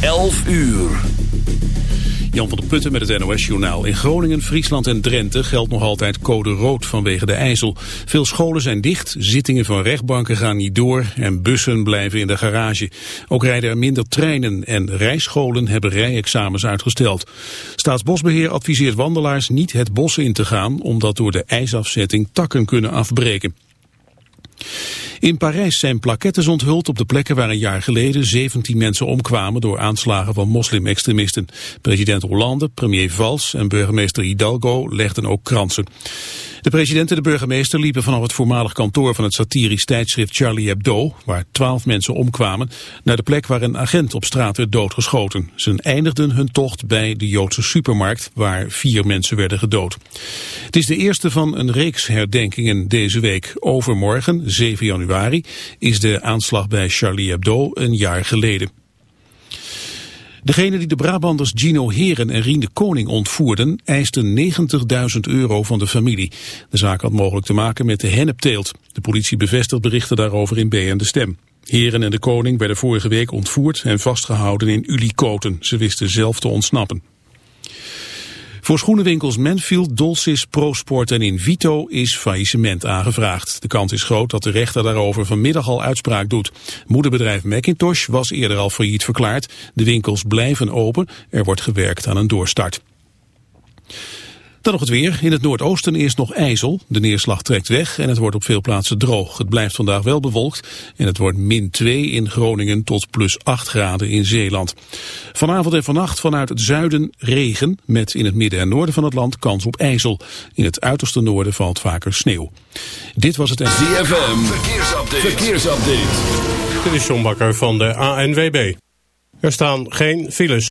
11 uur. Jan van der Putten met het NOS-journaal. In Groningen, Friesland en Drenthe geldt nog altijd code rood vanwege de IJssel. Veel scholen zijn dicht, zittingen van rechtbanken gaan niet door en bussen blijven in de garage. Ook rijden er minder treinen en rijscholen hebben rijexamens uitgesteld. Staatsbosbeheer adviseert wandelaars niet het bos in te gaan, omdat door de ijsafzetting takken kunnen afbreken. In Parijs zijn plaquettes onthuld op de plekken waar een jaar geleden 17 mensen omkwamen door aanslagen van moslimextremisten. President Hollande, premier Valls en burgemeester Hidalgo legden ook kransen. De president en de burgemeester liepen vanaf het voormalig kantoor van het satirisch tijdschrift Charlie Hebdo, waar twaalf mensen omkwamen, naar de plek waar een agent op straat werd doodgeschoten. Ze eindigden hun tocht bij de Joodse supermarkt, waar vier mensen werden gedood. Het is de eerste van een reeks herdenkingen deze week. Overmorgen, 7 januari, is de aanslag bij Charlie Hebdo een jaar geleden. Degene die de Brabanders Gino Heren en Rien de Koning ontvoerden, eisten 90.000 euro van de familie. De zaak had mogelijk te maken met de hennepteelt. De politie bevestigt berichten daarover in B en de Stem. Heren en de Koning werden vorige week ontvoerd en vastgehouden in Ulikoten. Ze wisten zelf te ontsnappen. Voor schoenenwinkels Manfield, Dolcis, ProSport en Invito is faillissement aangevraagd. De kans is groot dat de rechter daarover vanmiddag al uitspraak doet. Moederbedrijf Macintosh was eerder al failliet verklaard. De winkels blijven open. Er wordt gewerkt aan een doorstart. Dan nog het weer. In het noordoosten eerst nog ijzel. De neerslag trekt weg en het wordt op veel plaatsen droog. Het blijft vandaag wel bewolkt en het wordt min 2 in Groningen tot plus 8 graden in Zeeland. Vanavond en vannacht vanuit het zuiden regen met in het midden en noorden van het land kans op ijzel. In het uiterste noorden valt vaker sneeuw. Dit was het... ZFM, verkeersupdate. verkeersupdate. Dit is John Bakker van de ANWB. Er staan geen files.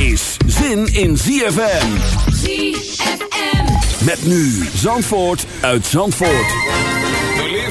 is zin in ZFM. ZFM. Met nu Zandvoort uit Zandvoort.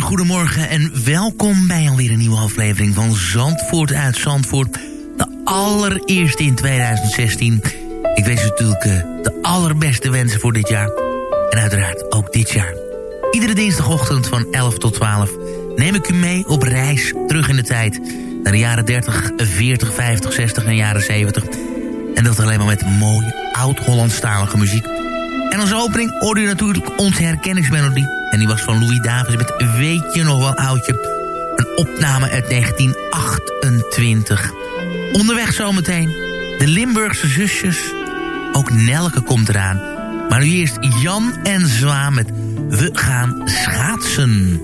Goedemorgen en welkom bij alweer een nieuwe aflevering van Zandvoort uit Zandvoort. De allereerste in 2016. Ik wens u natuurlijk eh, de allerbeste wensen voor dit jaar. En uiteraard ook dit jaar. Iedere dinsdagochtend van 11 tot 12 neem ik u mee op reis terug in de tijd. Naar de jaren 30, 40, 50, 60 en jaren 70. En dat alleen maar met mooie oud-Hollandstalige muziek. En als opening hoorde u natuurlijk onze herkenningsmelodie. En die was van Louis Davis met Weet je nog wel oudje? Een opname uit 1928. Onderweg zometeen de Limburgse zusjes. Ook Nelke komt eraan. Maar nu eerst Jan en Zwaan met We gaan schaatsen.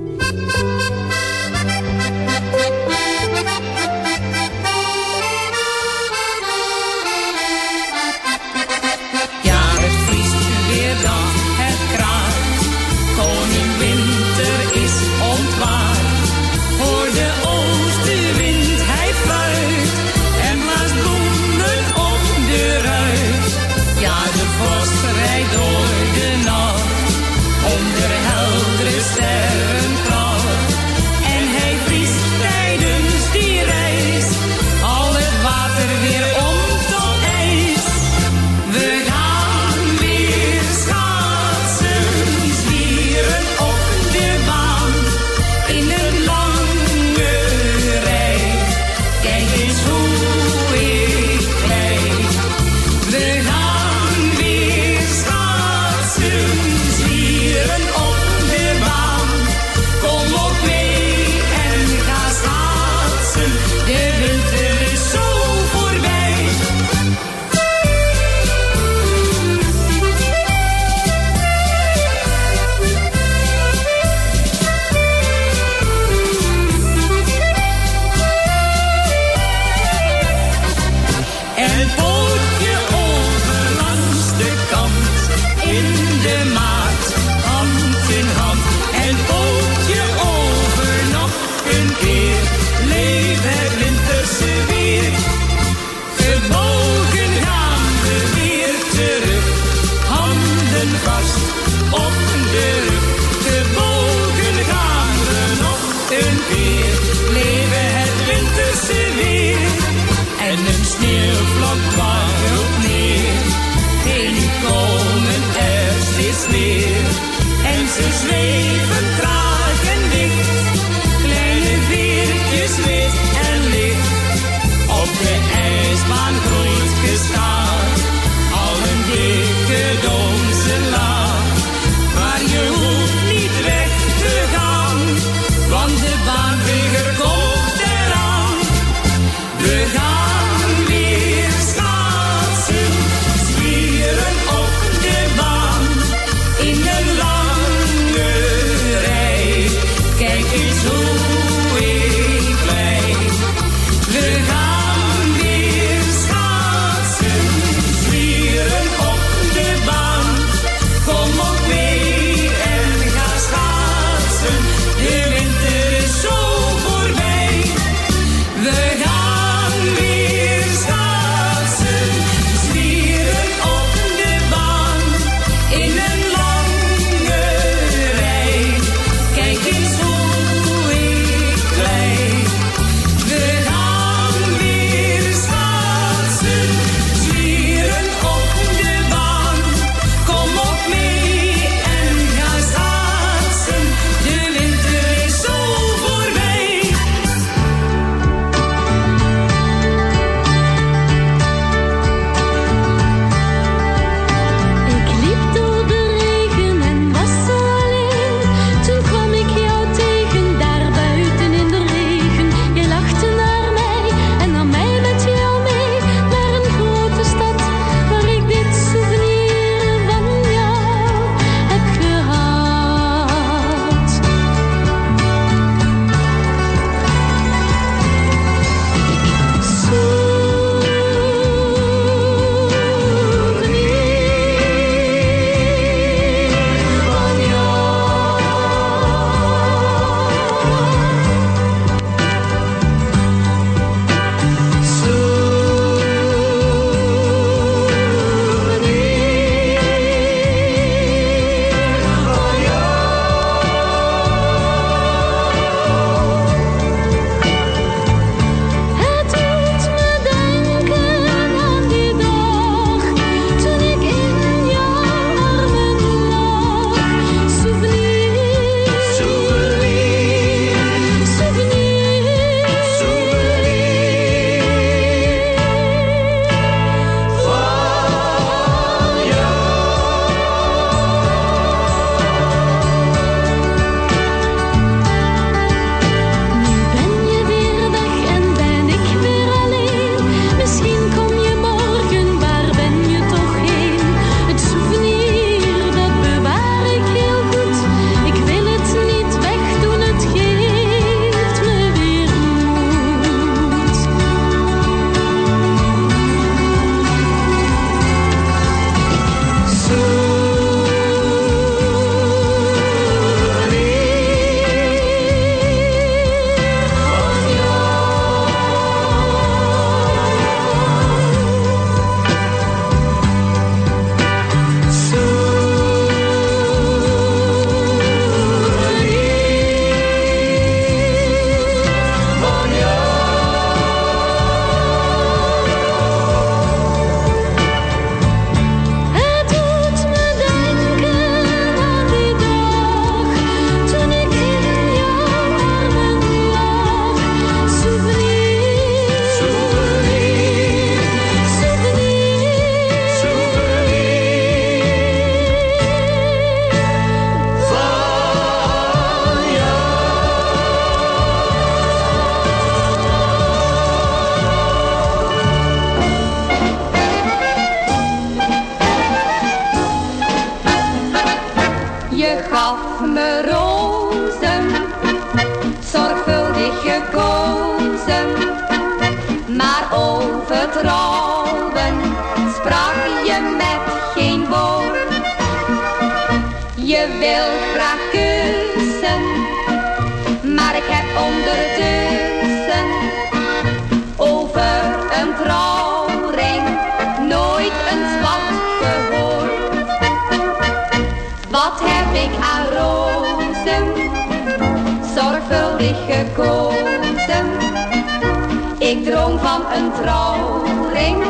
Een trouwring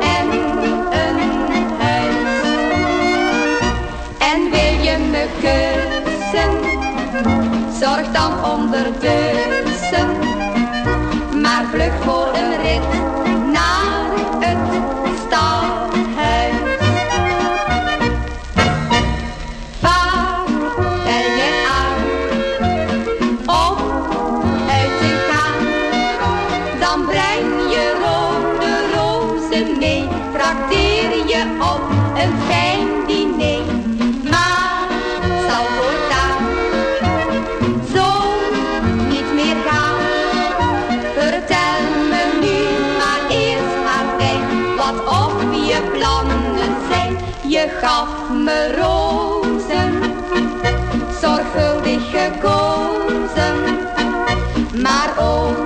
en een huis. En wil je me kussen, zorg dan ondertussen. Maar vlug voor een rit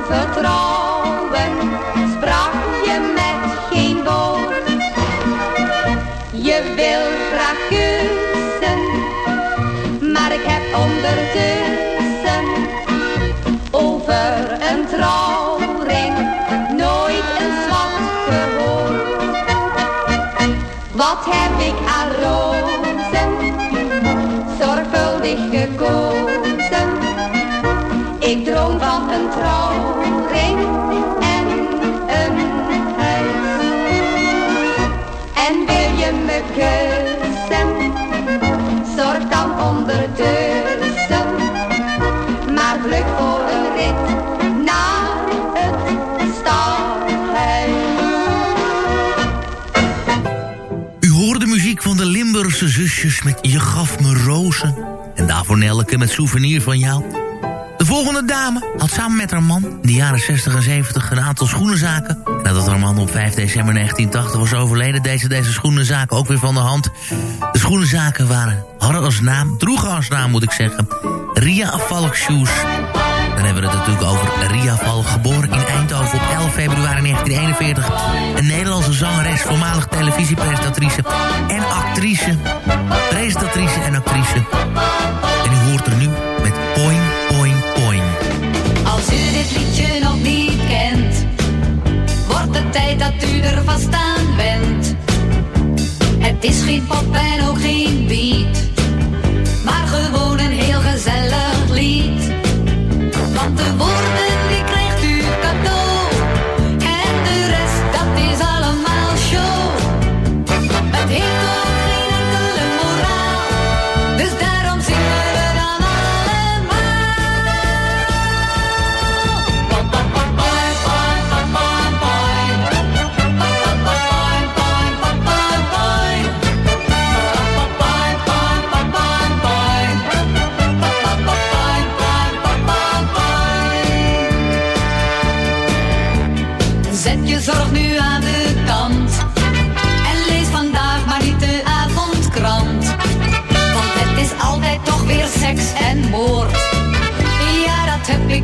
over trouwen sprak je met geen woord. Je wil graag kussen, maar ik heb ondertussen over een trouwring nooit een zwart gehoord. Wat heb ik aan rozen zorgvuldig gekozen? Ik droom van een trouwring en een huis. En wil je me kussen, zorg dan ondertussen maar vlug voor een rit naar het stadhuis. U hoorde muziek van de Limburgse zusjes met Je gaf me rozen. En daarvoor Nelke met Souvenir van jou. De volgende dame had samen met haar man in de jaren 60 en 70 een aantal schoenenzaken. En nadat haar man op 5 december 1980 was overleden, deed ze deze schoenenzaken ook weer van de hand. De schoenenzaken waren, hadden als naam, droegen als naam moet ik zeggen, Ria Valk Shoes. Dan hebben we het natuurlijk over Ria Valk, geboren in Eindhoven op 11 februari 1941. Een Nederlandse zangeres, voormalig televisiepresentatrice en actrice. Presentatrice en actrice. En u hoort er nu dat u er vast aan bent. Het is geen pop en ook geen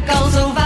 dat heb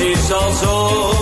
is also.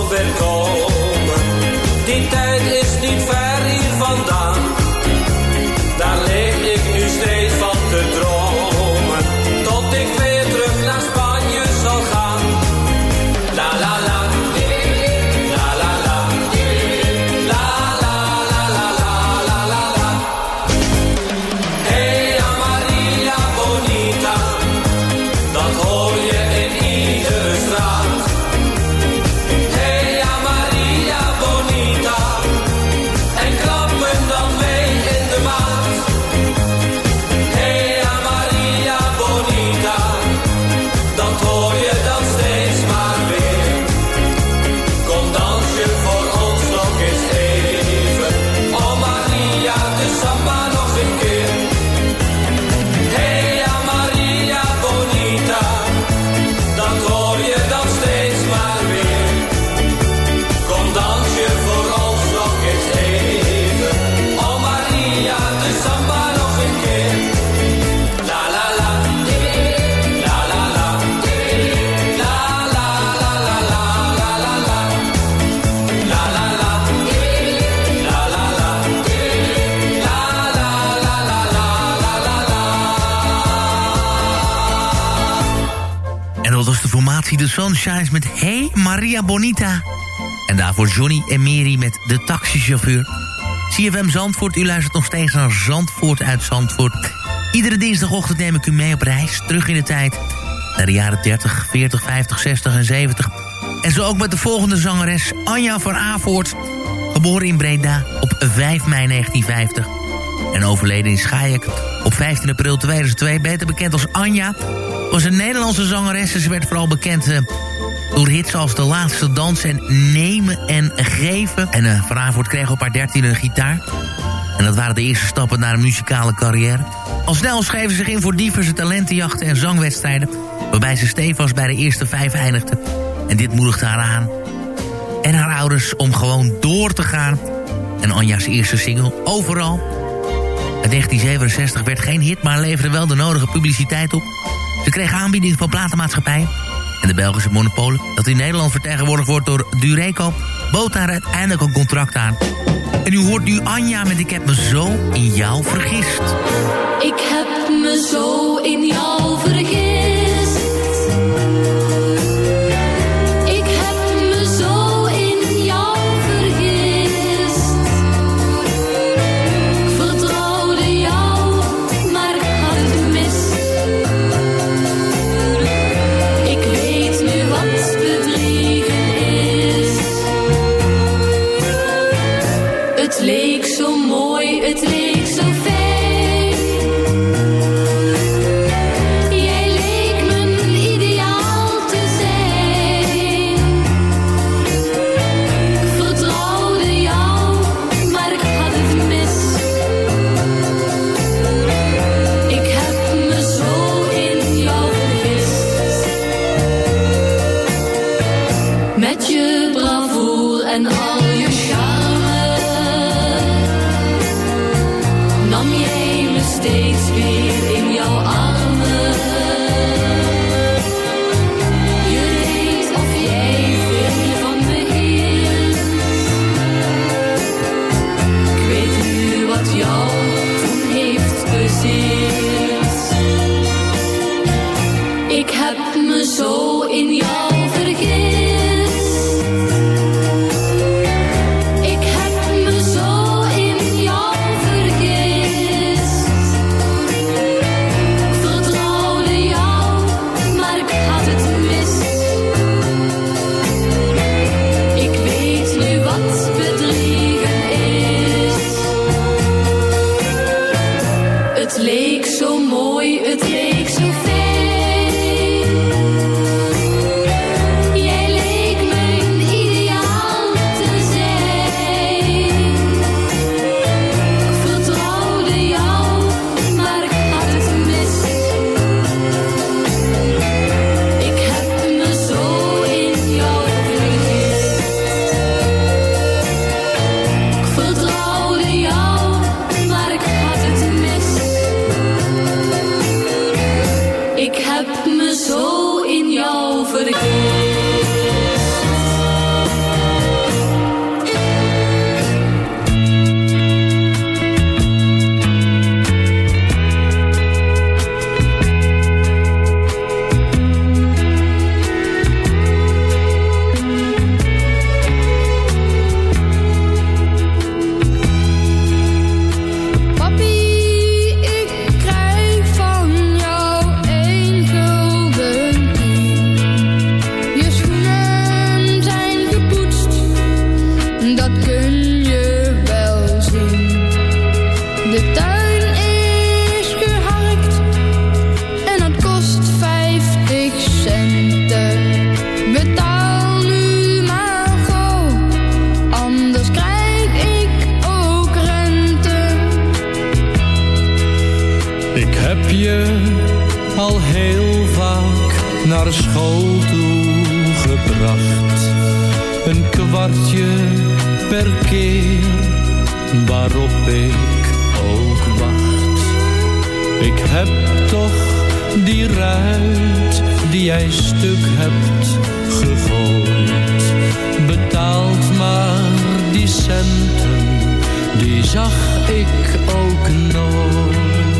Met Hey Maria Bonita. En daarvoor Johnny en Mary met De Taxichauffeur. CFM Zandvoort, u luistert nog steeds naar Zandvoort uit Zandvoort. Iedere dinsdagochtend neem ik u mee op reis, terug in de tijd. Naar de jaren 30, 40, 50, 60 en 70. En zo ook met de volgende zangeres, Anja van Avoort. Geboren in Breda op 5 mei 1950. En overleden in Schaik op 15 april 2002. Beter bekend als Anja. Was een Nederlandse zangeres. Ze werd vooral bekend eh, door hits als De Laatste Dans en Nemen en Geven. En eh, Van Avoort kreeg op haar 13 een gitaar. En dat waren de eerste stappen naar een muzikale carrière. Al snel schreef ze zich in voor diverse talentenjachten en zangwedstrijden... waarbij ze stevast bij de eerste vijf eindigde. En dit moedigde haar aan. En haar ouders om gewoon door te gaan. En Anja's eerste single, Overal... uit 1967 werd geen hit, maar leverde wel de nodige publiciteit op. Ze kreeg aanbiedingen van platenmaatschappijen. En de Belgische monopolen, dat in Nederland vertegenwoordigd wordt door Dureco... bood daar uiteindelijk een contract aan. En u hoort nu Anja met Ik heb me zo in jou vergist. Ik heb me zo in jou vergist. naar school toe gebracht. Een kwartje per keer waarop ik ook wacht. Ik heb toch die ruit die jij stuk hebt gegooid. betaald maar die centen, die zag ik ook nooit.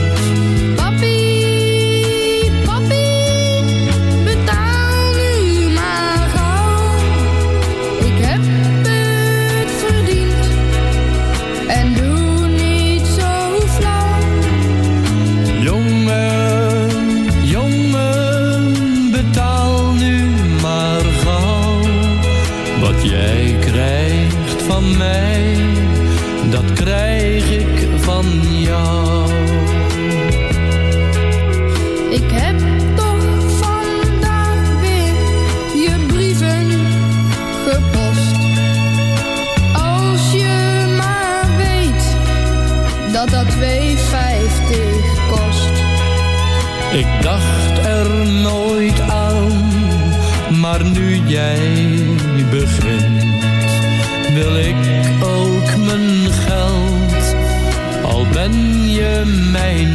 dacht er nooit aan, maar nu jij begint, wil ik ook mijn geld, al ben je mijn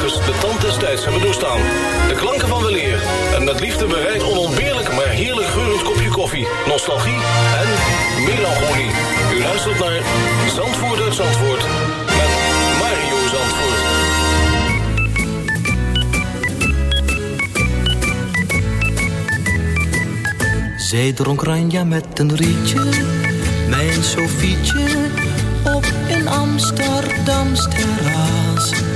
De tand des tijds hebben doorstaan. De klanken van weleer en met liefde bereid onontbeerlijk maar heerlijk geurend kopje koffie, nostalgie en melancholie. U luistert naar Zandvoort uit Zandvoort met Mario Zandvoort. Zij dronk Ranja met een rietje, mijn Sofietje, op een Amsterdams terras.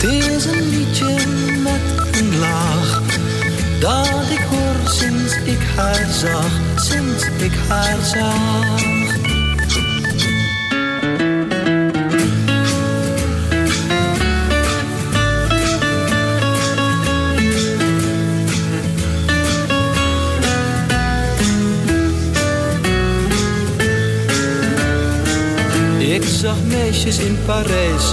Het is een liedje met een laag. Dat ik hoor sinds ik haar zag, sinds ik haar zag. Ik zag meisjes in Parijs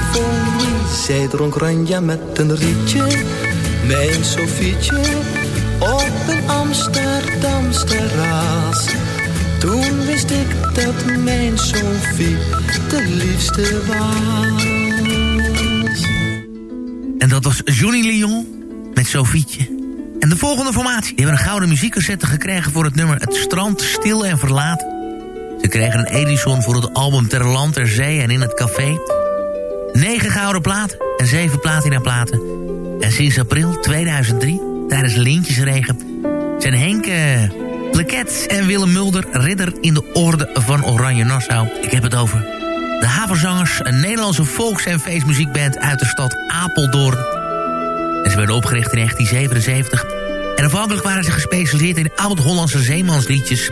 Zij dronk ranja met een rietje, mijn Sofietje, op een Amsterdams terras. Toen wist ik dat mijn Sofie de liefste was. En dat was Johnny Lyon met Sofietje. En de volgende formatie. Die hebben een gouden muziekcassette gekregen voor het nummer Het Strand Stil en Verlaten. Ze kregen een Edison voor het album Ter Land, Ter Zee en in het Café. Negen gouden platen en zeven platina platen. En sinds april 2003, tijdens Lintjesregen... zijn Henk eh, Pleket en Willem Mulder ridder in de orde van Oranje Nassau. Ik heb het over de Havenzangers, een Nederlandse volks- en feestmuziekband uit de stad Apeldoorn. En ze werden opgericht in 1977. En afhankelijk waren ze gespecialiseerd in oud-Hollandse zeemansliedjes.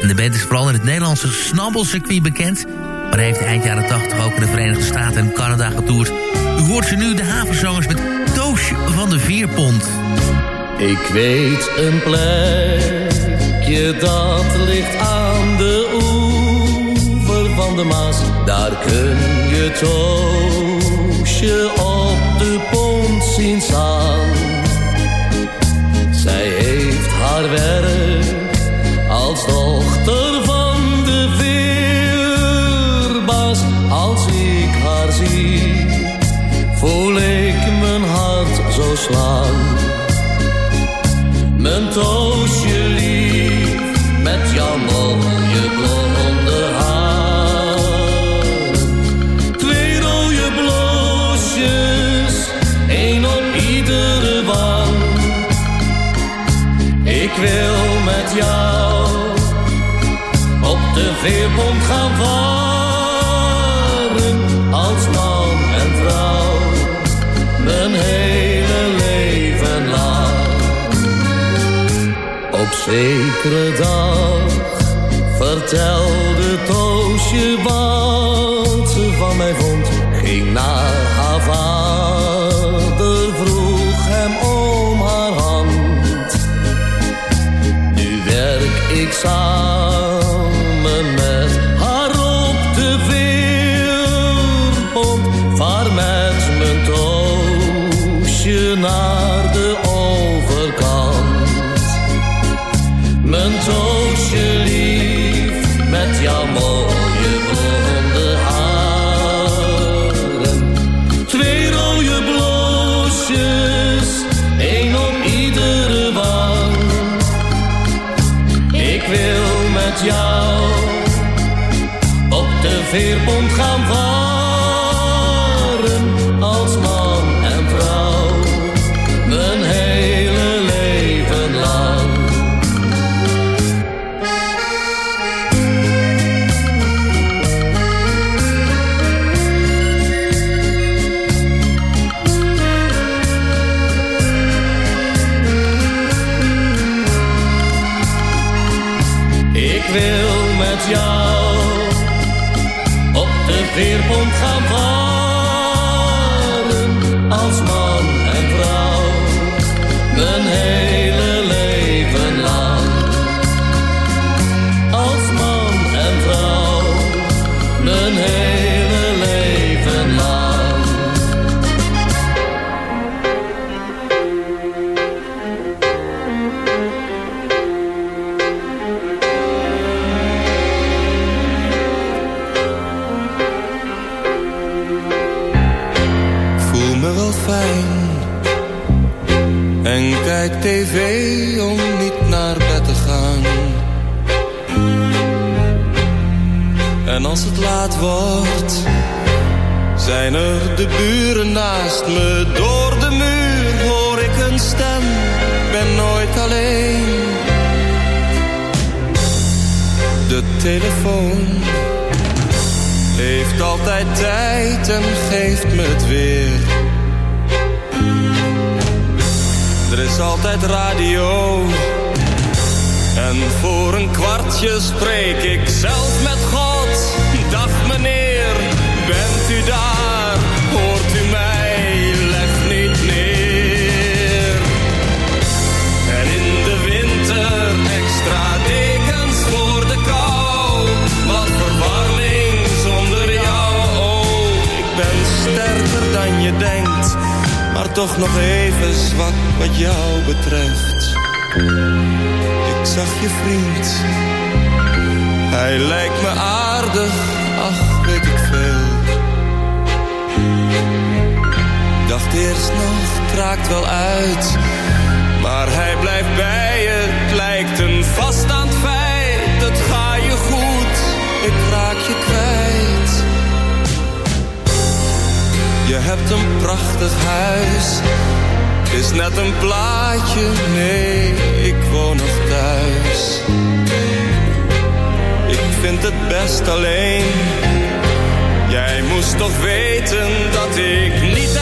En de band is vooral in het Nederlandse snabbelcircuit bekend... maar heeft eind jaren 80 ook in de Verenigde Staten en Canada getoerd. U hoort ze nu de havenzangers met Toosje van de Vierpont. Ik weet een plekje dat ligt aan de oever van de Maas. Daar kun je Toosje op de pont zien staan. werk als dochter voel ik mijn hart zo slaan. Mijn toosje lief, met jouw mooie blonde haar. Twee rode bloosjes, één op iedere wang. Ik wil met jou op de veerpont gaan varen. Zekere dag vertelde Toosje wat veerpont gaan varen. Wordt, zijn er de buren naast me. Door de muur hoor ik een stem, ben nooit alleen. De telefoon heeft altijd tijd en geeft me het weer. Er is altijd radio. En voor een kwartje spreek ik zelf met God. Daar? Hoort u mij? Leg niet neer. En in de winter extra dekens voor de kou. Wat verwarming zonder jou. Oh, ik ben sterker dan je denkt. Maar toch nog even zwak wat jou betreft. Ik zag je vriend. Hij lijkt me aardig, ach weet ik veel. Dacht eerst nog, het raakt wel uit. Maar hij blijft bij je, het lijkt een vaststaand feit. Het ga je goed, ik raak je kwijt. Je hebt een prachtig huis. Is net een plaatje, nee, ik woon nog thuis. Ik vind het best alleen. Jij moest toch weten dat ik niet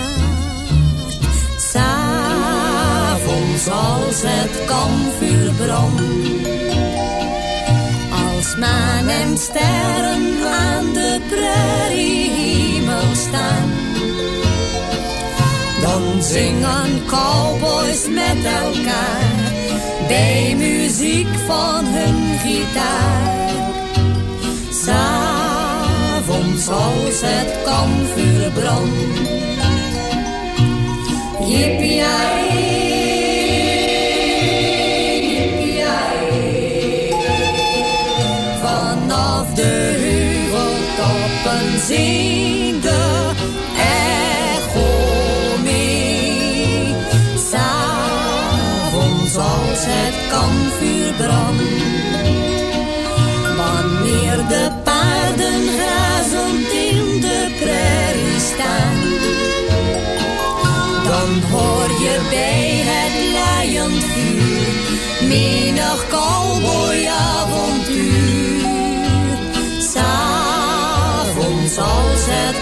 Als het kampvuur brandt. Als maan en sterren aan de prairiehemel staan. Dan zingen cowboys met elkaar. Bij muziek van hun gitaar. S'avonds als het kampvuur brandt. Yippie de echo mee. S'avonds als het kampvuur brandt. Wanneer de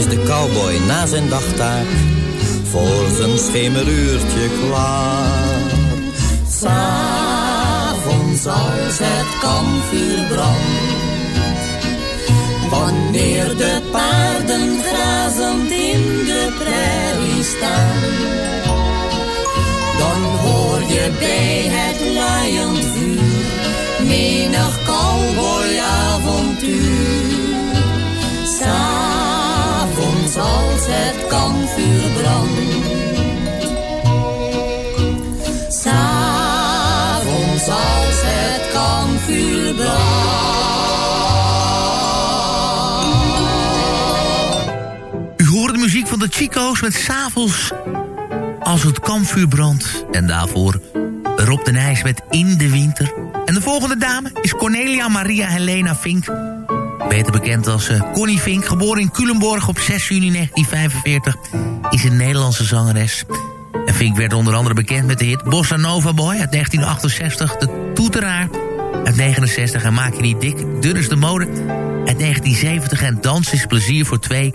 Is de cowboy na zijn dagtaak voor zijn schemeruurtje klaar. S'avonds als het kampvuur brandt. Wanneer de paarden grazend in de prairie staan. Dan hoor je bij het laaiend vuur menig cowboy avontuur. Als het kampvuur brandt. S'avonds als het kampvuur U hoort de muziek van de Chico's met s'avonds als het kampvuur brandt. En daarvoor Rob de Nijs met In de Winter. En de volgende dame is Cornelia Maria Helena Vink. Beter bekend als eh, Connie Vink, geboren in Culemborg op 6 juni 1945. Is een Nederlandse zangeres. En Vink werd onder andere bekend met de hit Bossa Nova Boy uit 1968. De Toeteraar uit 69 en Maak je niet dik, dun is de mode uit 1970 en Dans is plezier voor twee.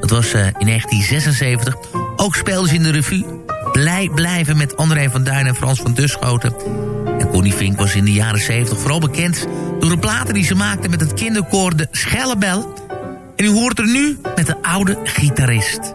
Dat was eh, in 1976. Ook speelde ze in de revue Blij blijven met André van Duin en Frans van Duschoten. En Connie Vink was in de jaren 70 vooral bekend door de platen die ze maakte met het kinderkoor De Schellebel. En u hoort er nu met de oude gitarist.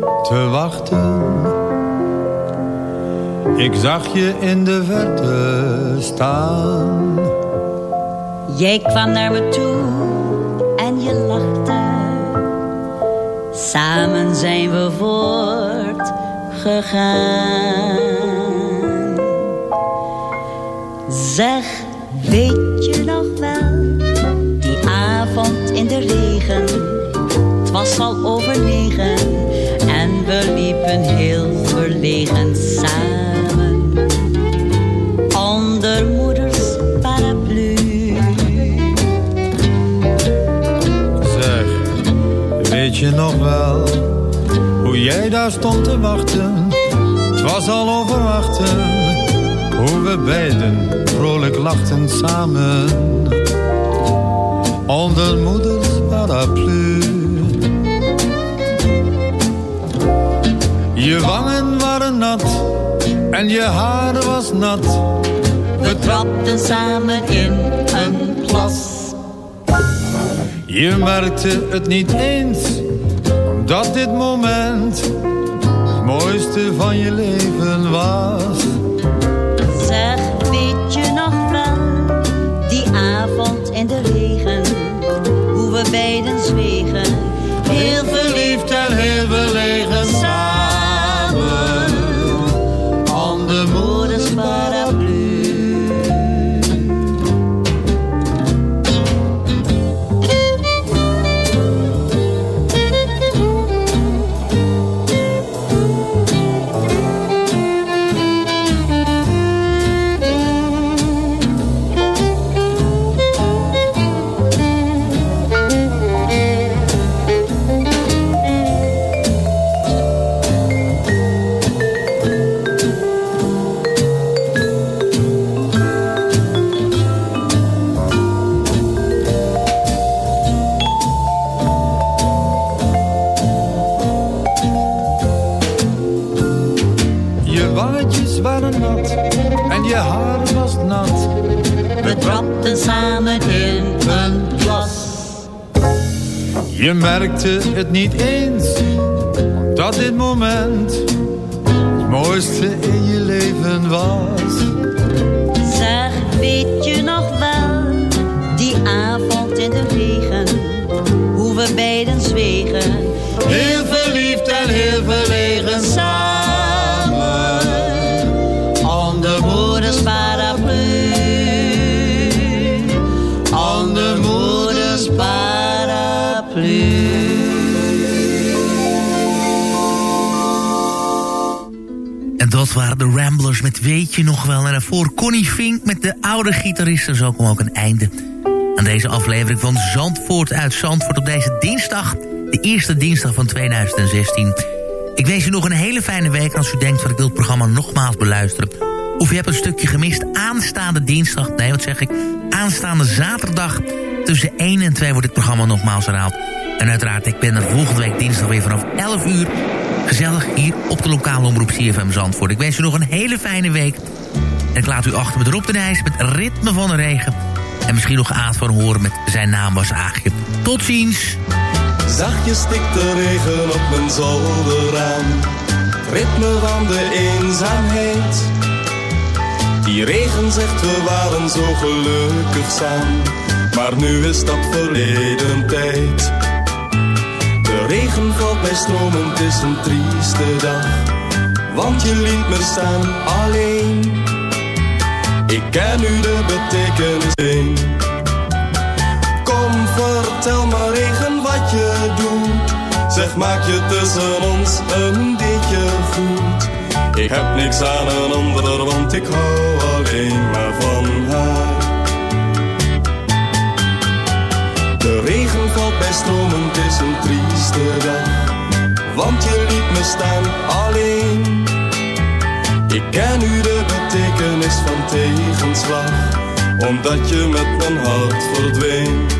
te wachten. Ik zag je in de verte staan. Jij kwam naar me toe en je lachte. Samen zijn we voortgegaan. Zeg, weet je nog wel, die avond in de regen. Het was al over negen liepen heel verlegen samen. Onder moeders paraplu. Zeg, weet je nog wel hoe jij daar stond te wachten? Het was al overwachten, hoe we beiden vrolijk lachten samen. Onder moeders paraplu. Je wangen waren nat en je haar was nat. We trapten samen in een plas. Je merkte het niet eens, omdat dit moment het mooiste van je leven was. Niet eens, Connie Fink met de oude gitaristen. Zo kwam ook een einde aan deze aflevering van Zandvoort uit Zandvoort op deze dinsdag. De eerste dinsdag van 2016. Ik wens u nog een hele fijne week als u denkt van ik wil het programma nogmaals beluisteren. Of u hebt een stukje gemist aanstaande dinsdag. Nee, wat zeg ik? Aanstaande zaterdag tussen 1 en 2 wordt het programma nogmaals herhaald. En uiteraard, ik ben er volgende week dinsdag weer vanaf 11 uur. Gezellig hier op de lokale omroep CFM Zandvoort. Ik wens u nog een hele fijne week. En ik laat u achter met Rob de Nijs met Ritme van de Regen. En misschien nog Aad van Horen met zijn naam was Aagje. Tot ziens. Zachtjes stikt de regen op mijn zolderraam. Ritme van de eenzaamheid. Die regen zegt we waren zo gelukkig samen. Maar nu is dat verleden tijd. De regen regen valt bij stromen, het is een trieste dag. Want je liet me staan alleen. Ik ken nu de betekenis in. Kom, vertel me regen wat je doet. Zeg, maak je tussen ons een beetje goed. Ik heb niks aan een ander, want ik hou alleen maar van haar. De regen valt bij stromen, het is een trieste dag. Want je liet me staan alleen. Ik ken nu de betekenis van tegenslag, omdat je met mijn hart verdween.